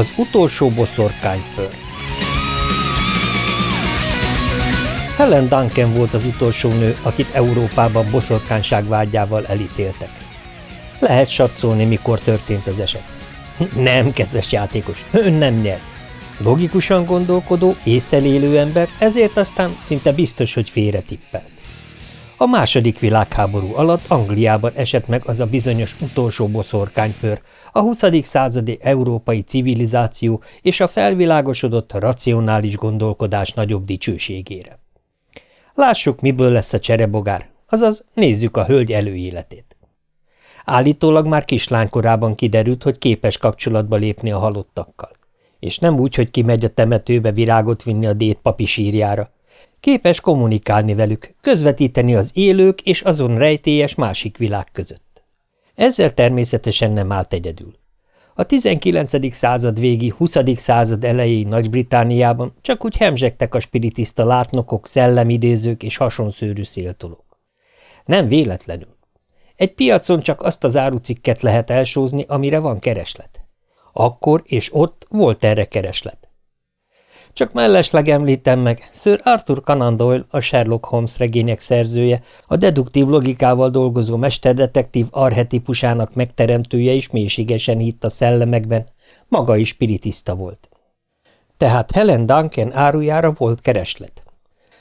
Az utolsó boszorkányföl Helen Duncan volt az utolsó nő, akit Európában boszorkányság vágyával elítéltek. Lehet satszolni, mikor történt az eset. Nem, kedves játékos, ön nem nyer. Logikusan gondolkodó, észrelélő ember, ezért aztán szinte biztos, hogy félre tippelt. A második világháború alatt Angliában esett meg az a bizonyos utolsó boszorkánypör, a 20. századi európai civilizáció és a felvilágosodott racionális gondolkodás nagyobb dicsőségére. Lássuk, miből lesz a cserebogár, azaz nézzük a hölgy előéletét. Állítólag már kislánykorában kiderült, hogy képes kapcsolatba lépni a halottakkal. És nem úgy, hogy kimegy a temetőbe virágot vinni a détpapi sírjára, Képes kommunikálni velük, közvetíteni az élők és azon rejtélyes másik világ között. Ezzel természetesen nem állt egyedül. A 19. század végi, 20. század elejé Nagy-Britániában csak úgy hemzsegtek a spiritista látnokok, szellemidézők és hasonszőrű széltolók. Nem véletlenül. Egy piacon csak azt az árucikket lehet elsózni, amire van kereslet. Akkor és ott volt erre kereslet. Csak mellesleg említem meg, Sir Arthur Conan Doyle, a Sherlock Holmes regények szerzője, a deduktív logikával dolgozó mesterdetektív arhetikusának megteremtője is mélységesen hitt a szellemekben, maga is spiritista volt. Tehát Helen Duncan árujára volt kereslet.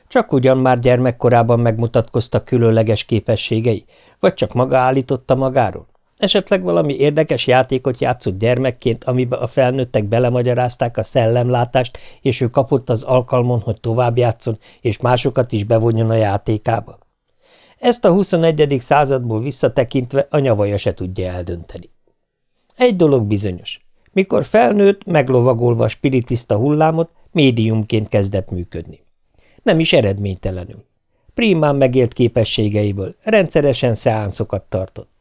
Csak ugyan már gyermekkorában megmutatkoztak különleges képességei, vagy csak maga állította magáról? Esetleg valami érdekes játékot játszott gyermekként, amibe a felnőttek belemagyarázták a szellemlátást, és ő kapott az alkalmon, hogy tovább játszon, és másokat is bevonjon a játékába. Ezt a 21. századból visszatekintve a nyavaja se tudja eldönteni. Egy dolog bizonyos. Mikor felnőtt, meglovagolva a spiritista hullámot, médiumként kezdett működni. Nem is eredménytelenül. Primán megélt képességeiből, rendszeresen szeánszokat tartott.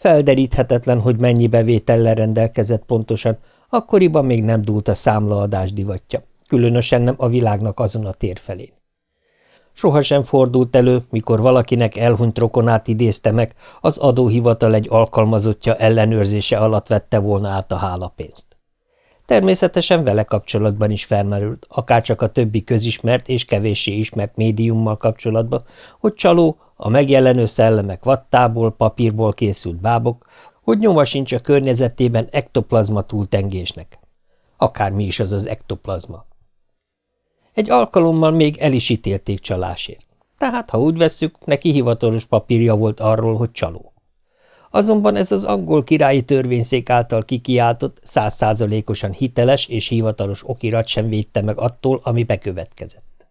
Felderíthetetlen, hogy mennyi bevétellel rendelkezett pontosan, akkoriban még nem dúlt a számlaadás divatja, különösen nem a világnak azon a tér felén. Sohasem fordult elő, mikor valakinek elhunyt rokonát idézte meg, az adóhivatal egy alkalmazottja ellenőrzése alatt vette volna át a hálapénzt. Természetesen vele kapcsolatban is felmerült, akárcsak a többi közismert és kevéssé ismert médiummal kapcsolatban, hogy csaló, a megjelenő szellemek vattából, papírból készült bábok, hogy nyoma sincs a környezetében ektoplazma túltengésnek. Akármi is az az ektoplazma. Egy alkalommal még el is ítélték csalásért. Tehát, ha úgy vesszük, neki hivatalos papírja volt arról, hogy csaló. Azonban ez az angol királyi törvényszék által kikiáltott, százszázalékosan hiteles és hivatalos okirat sem védte meg attól, ami bekövetkezett.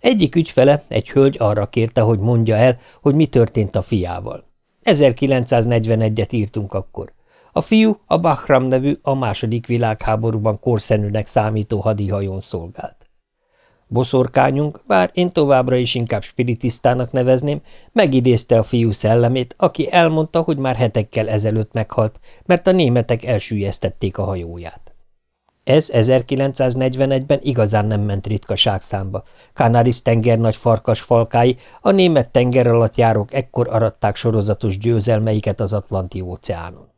Egyik ügyfele, egy hölgy arra kérte, hogy mondja el, hogy mi történt a fiával. 1941-et írtunk akkor. A fiú a Bahram nevű, a második világháborúban korszenűnek számító hadihajón szolgált. Boszorkányunk, bár én továbbra is inkább spiritisztának nevezném, megidézte a fiú szellemét, aki elmondta, hogy már hetekkel ezelőtt meghalt, mert a németek elsüllyesztették a hajóját. Ez 1941-ben igazán nem ment ritkaság számba. Canaris tenger nagy farkas falkái, a német tenger alatt járók ekkor aratták sorozatos győzelmeiket az Atlanti-óceánon.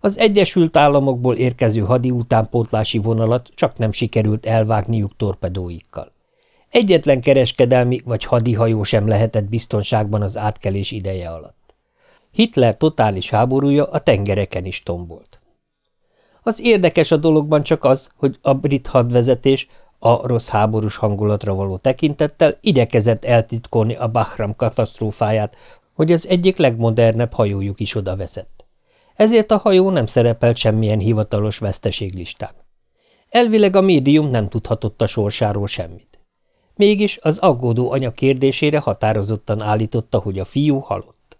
Az Egyesült Államokból érkező hadi utánpótlási vonalat csak nem sikerült elvágniuk torpedóikkal. Egyetlen kereskedelmi vagy hadihajó sem lehetett biztonságban az átkelés ideje alatt. Hitler totális háborúja a tengereken is tombolt. Az érdekes a dologban csak az, hogy a brit hadvezetés a rossz háborús hangulatra való tekintettel igyekezett eltitkolni a Bahram katasztrófáját, hogy az egyik legmodernebb hajójuk is oda veszett. Ezért a hajó nem szerepelt semmilyen hivatalos veszteséglistán. Elvileg a médium nem tudhatott a sorsáról semmit. Mégis az aggódó anya kérdésére határozottan állította, hogy a fiú halott.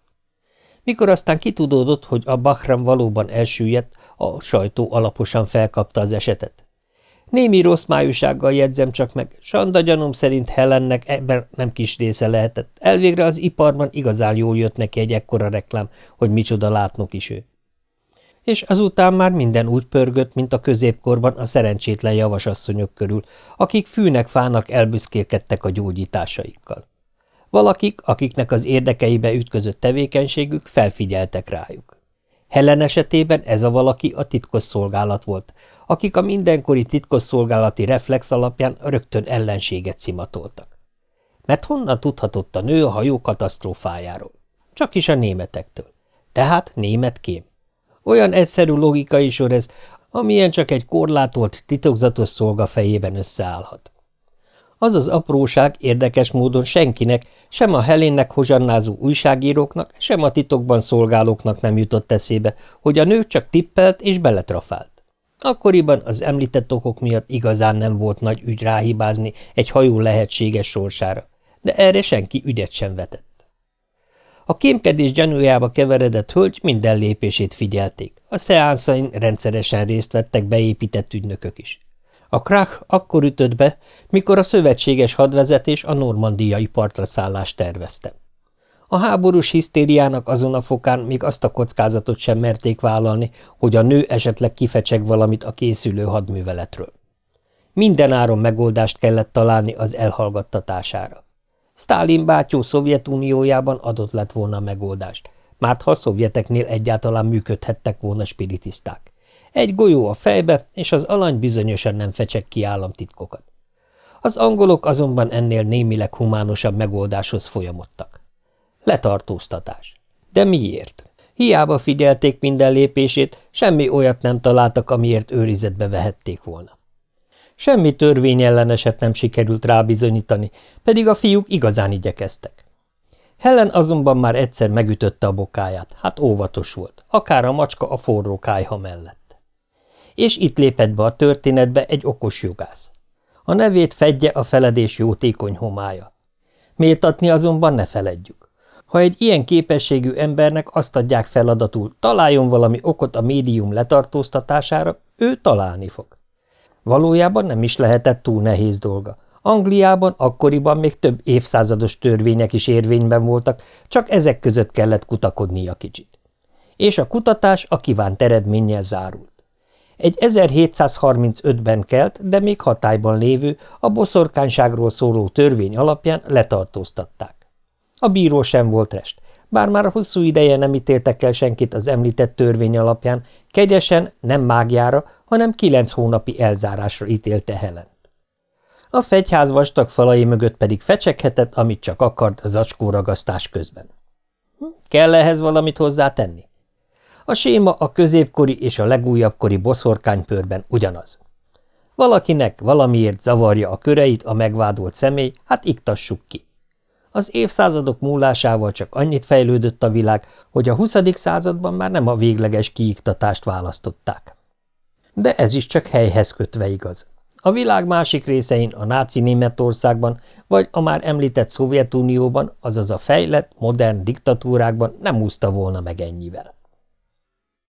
Mikor aztán kitudódott, hogy a Bahram valóban elsüllyedt, a sajtó alaposan felkapta az esetet. Némi rossz májúsággal jegyzem csak meg, Sanda gyanúm szerint Helennek ebben nem kis része lehetett. Elvégre az iparban igazán jól jött neki egy ekkora reklám, hogy micsoda látnok is ő. És azután már minden úgy pörgött, mint a középkorban a szerencsétlen javasasszonyok körül, akik fűnek-fának elbüszkélkedtek a gyógyításaikkal. Valakik, akiknek az érdekeibe ütközött tevékenységük, felfigyeltek rájuk. Helen esetében ez a valaki a titkosszolgálat volt, akik a mindenkori titkosszolgálati reflex alapján rögtön ellenséget szimatoltak. Mert honnan tudhatott a nő a hajó katasztrófájáról? Csak is a németektől. Tehát német kém. Olyan egyszerű logikai sor ez, amilyen csak egy korlátolt, titokzatos szolga fejében összeállhat. Az az apróság érdekes módon senkinek, sem a Helénnek hozsannázó újságíróknak, sem a titokban szolgálóknak nem jutott eszébe, hogy a nő csak tippelt és beletrafált. Akkoriban az említett okok miatt igazán nem volt nagy ügy ráhibázni egy hajó lehetséges sorsára, de erre senki ügyet sem vetett. A kémkedés gyanújába keveredett hölgy minden lépését figyelték, a szeánszain rendszeresen részt vettek beépített ügynökök is. A krach akkor ütött be, mikor a szövetséges hadvezetés a normandiai partra szállást tervezte. A háborús hisztériának azon a fokán még azt a kockázatot sem merték vállalni, hogy a nő esetleg kifecseg valamit a készülő hadműveletről. Minden áron megoldást kellett találni az elhallgattatására. Stálin bátyó Szovjetuniójában adott lett volna a megoldást, már ha a szovjeteknél egyáltalán működhettek volna spiritiszták. Egy golyó a fejbe, és az alany bizonyosan nem fecsek ki államtitkokat. Az angolok azonban ennél némileg humánosabb megoldáshoz folyamodtak. Letartóztatás. De miért? Hiába figyelték minden lépését, semmi olyat nem találtak, amiért őrizetbe vehették volna. Semmi törvényelleneset nem sikerült rábizonyítani, pedig a fiúk igazán igyekeztek. Helen azonban már egyszer megütötte a bokáját, hát óvatos volt, akár a macska a forró kájha mellett. És itt lépett be a történetbe egy okos jogász. A nevét fedje a feledés jótékony homája. Méltatni azonban ne feledjük. Ha egy ilyen képességű embernek azt adják feladatul, találjon valami okot a médium letartóztatására, ő találni fog. Valójában nem is lehetett túl nehéz dolga. Angliában akkoriban még több évszázados törvények is érvényben voltak, csak ezek között kellett kutakodnia kicsit. És a kutatás a kívánt eredménnyel zárult. Egy 1735-ben kelt, de még hatályban lévő, a boszorkányságról szóló törvény alapján letartóztatták. A bíró sem volt rest, bár már hosszú ideje nem ítéltek el senkit az említett törvény alapján, kegyesen, nem mágiára, hanem kilenc hónapi elzárásra ítélte Helent. A fegyház vastag falai mögött pedig fecseghetett, amit csak akart az ragasztás közben. Hm, kell ehhez valamit hozzátenni? A séma a középkori és a legújabbkori boszorkánypőrben ugyanaz. Valakinek valamiért zavarja a köreit a megvádolt személy, hát iktassuk ki. Az évszázadok múlásával csak annyit fejlődött a világ, hogy a 20. században már nem a végleges kiiktatást választották. De ez is csak helyhez kötve igaz. A világ másik részein, a náci Németországban, vagy a már említett Szovjetunióban, azaz a fejlett, modern diktatúrákban nem úszta volna meg ennyivel.